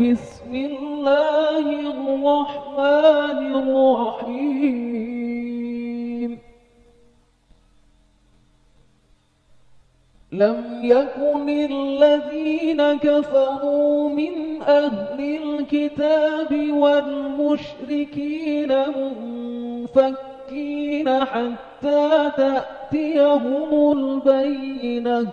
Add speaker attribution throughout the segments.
Speaker 1: بسم الله الرحمن الرحيم. لم يكن الذين كفروا من أهل الكتاب والمشركين منفكين حتى تأتيهم البينة.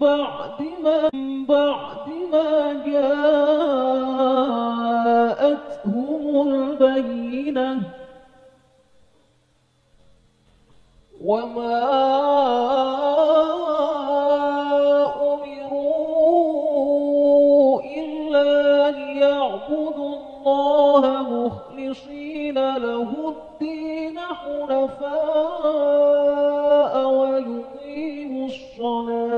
Speaker 1: بعد ما بعد ما جاءتهم البينة وما أمروا إلا ليعبدوا الله مخلصين له الدين حنفاء ويقيموا الصلاة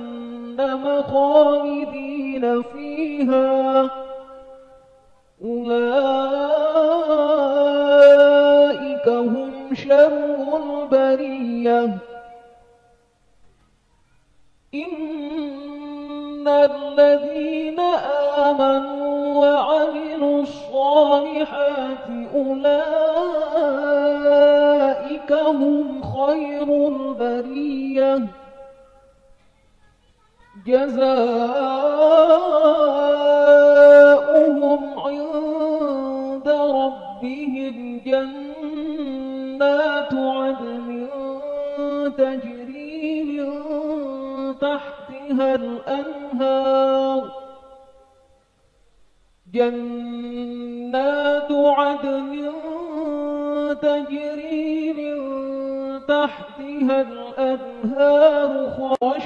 Speaker 1: جهنم خالدين فيها. أولئك هم شر البرية. إن الذين آمنوا وعملوا الصالحات أولئك هم خير البرية. جزاؤهم عند ربهم جنات عدن تجري من تحتها الأنهار. جنات عدن تجري من تحتها الأنهار خاش